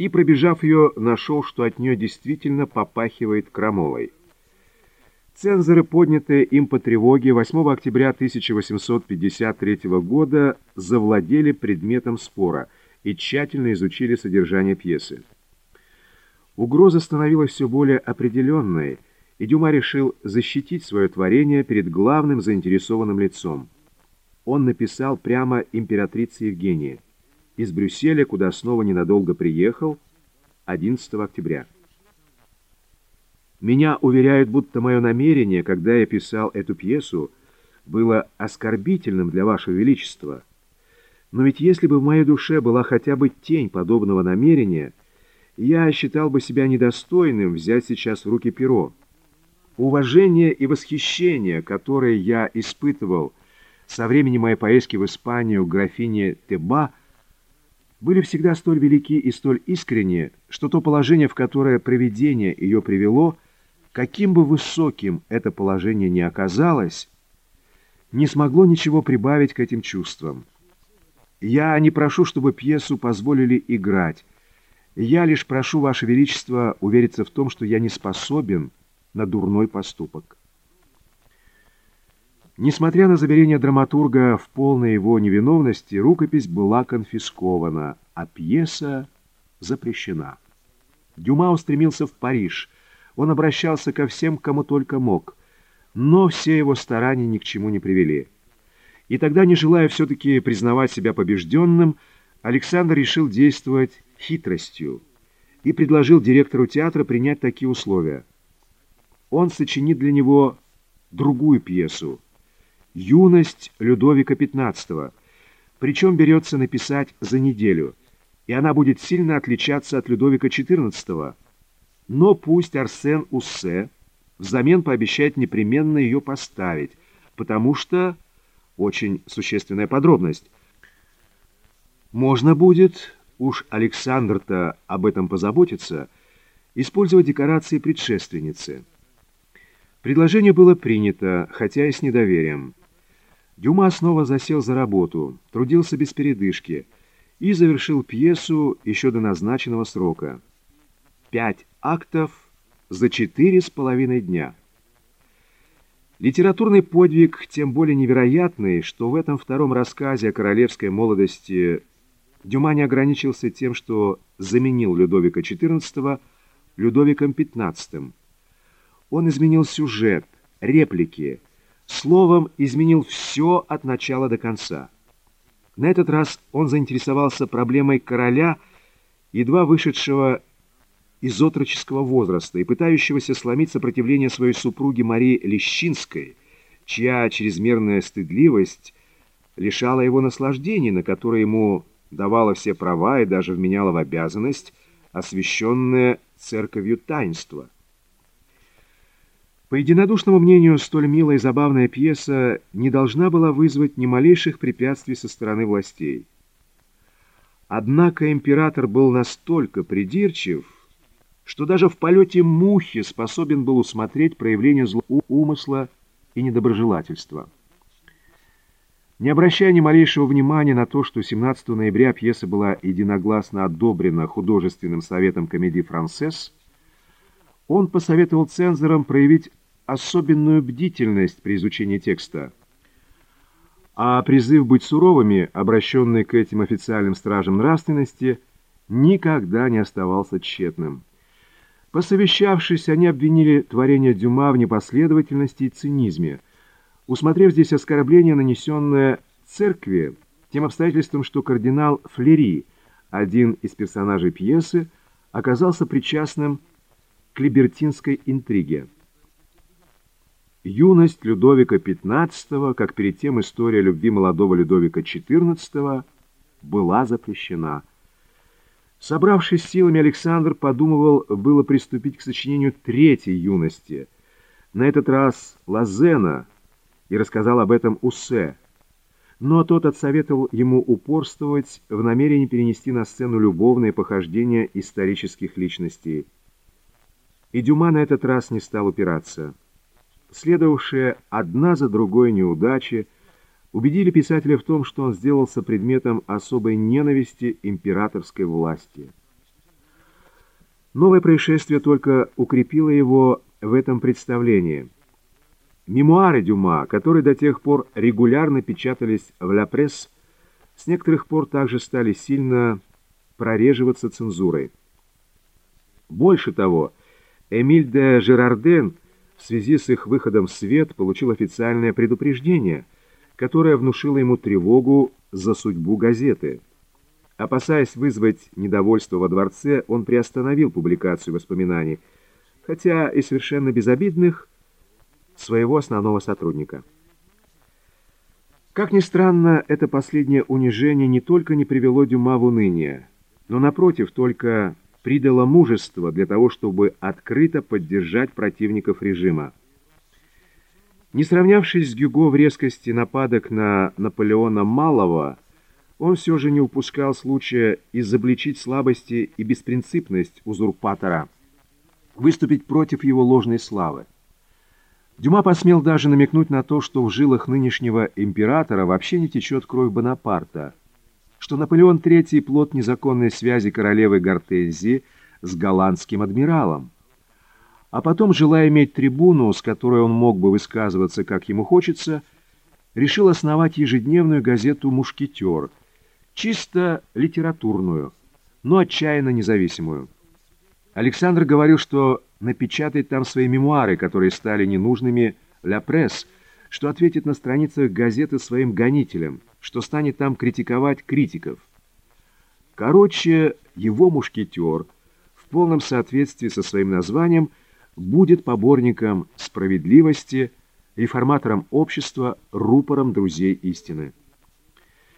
и, пробежав ее, нашел, что от нее действительно попахивает крамолой. Цензоры, поднятые им по тревоге 8 октября 1853 года, завладели предметом спора и тщательно изучили содержание пьесы. Угроза становилась все более определенной, и Дюма решил защитить свое творение перед главным заинтересованным лицом. Он написал прямо императрице Евгении из Брюсселя, куда снова ненадолго приехал 11 октября. Меня уверяют, будто мое намерение, когда я писал эту пьесу, было оскорбительным для Вашего Величества. Но ведь если бы в моей душе была хотя бы тень подобного намерения, я считал бы себя недостойным взять сейчас в руки перо. Уважение и восхищение, которые я испытывал со времени моей поездки в Испанию графине Теба, были всегда столь велики и столь искренни, что то положение, в которое проведение ее привело – каким бы высоким это положение ни оказалось, не смогло ничего прибавить к этим чувствам. Я не прошу, чтобы пьесу позволили играть. Я лишь прошу, Ваше Величество, увериться в том, что я не способен на дурной поступок. Несмотря на заверение драматурга в полной его невиновности, рукопись была конфискована, а пьеса запрещена. Дюма устремился в Париж – он обращался ко всем, кому только мог, но все его старания ни к чему не привели. И тогда, не желая все-таки признавать себя побежденным, Александр решил действовать хитростью и предложил директору театра принять такие условия. Он сочинит для него другую пьесу «Юность Людовика XV», причем берется написать за неделю, и она будет сильно отличаться от Людовика XIV, но пусть Арсен Уссе взамен пообещает непременно ее поставить, потому что, очень существенная подробность, можно будет, уж Александр-то об этом позаботится, использовать декорации предшественницы. Предложение было принято, хотя и с недоверием. Дюма снова засел за работу, трудился без передышки и завершил пьесу еще до назначенного срока. Пять актов за четыре с половиной дня. Литературный подвиг тем более невероятный, что в этом втором рассказе о королевской молодости Дюма не ограничился тем, что заменил Людовика XIV Людовиком XV. Он изменил сюжет, реплики, словом, изменил все от начала до конца. На этот раз он заинтересовался проблемой короля, едва вышедшего из отроческого возраста и пытающегося сломить сопротивление своей супруги Марии Лещинской, чья чрезмерная стыдливость лишала его наслаждений, на которое ему давала все права и даже вменяла в обязанность освященное церковью таинство. По единодушному мнению, столь милая и забавная пьеса не должна была вызвать ни малейших препятствий со стороны властей. Однако император был настолько придирчив, что даже в полете мухи способен был усмотреть проявление злого умысла и недоброжелательства. Не обращая ни малейшего внимания на то, что 17 ноября пьеса была единогласно одобрена художественным советом комедии «Францесс», он посоветовал цензорам проявить особенную бдительность при изучении текста. А призыв быть суровыми, обращенный к этим официальным стражам нравственности, никогда не оставался тщетным. Посовещавшись, они обвинили творение Дюма в непоследовательности и цинизме, усмотрев здесь оскорбление, нанесенное церкви, тем обстоятельством, что кардинал Флери, один из персонажей пьесы, оказался причастным к либертинской интриге. Юность Людовика XV, как перед тем история любви молодого Людовика XIV, была запрещена – Собравшись силами, Александр подумывал было приступить к сочинению третьей юности, на этот раз Лазена, и рассказал об этом Усе. Но тот отсоветовал ему упорствовать в намерении перенести на сцену любовные похождения исторических личностей. И Дюма на этот раз не стал упираться. Следовавшие одна за другой неудачи убедили писателя в том, что он сделался предметом особой ненависти императорской власти. Новое происшествие только укрепило его в этом представлении. Мемуары Дюма, которые до тех пор регулярно печатались в «Ля Пресс», с некоторых пор также стали сильно прореживаться цензурой. Больше того, Эмиль де Жерарден в связи с их выходом в свет получил официальное предупреждение, которое внушило ему тревогу за судьбу газеты. Опасаясь вызвать недовольство во дворце, он приостановил публикацию воспоминаний, хотя и совершенно безобидных, своего основного сотрудника. Как ни странно, это последнее унижение не только не привело Дюма в уныние, но, напротив, только придало мужество для того, чтобы открыто поддержать противников режима. Не сравнявшись с Гюго в резкости нападок на Наполеона Малого, он все же не упускал случая изобличить слабости и беспринципность узурпатора, выступить против его ложной славы. Дюма посмел даже намекнуть на то, что в жилах нынешнего императора вообще не течет кровь Бонапарта, что Наполеон III – плод незаконной связи королевы Гортензии с голландским адмиралом. А потом, желая иметь трибуну, с которой он мог бы высказываться, как ему хочется, решил основать ежедневную газету «Мушкетер», чисто литературную, но отчаянно независимую. Александр говорил, что напечатает там свои мемуары, которые стали ненужными «Ля Пресс», что ответит на страницах газеты своим гонителям, что станет там критиковать критиков. Короче, его мушкетер в полном соответствии со своим названием будет поборником справедливости, реформатором общества, рупором друзей истины.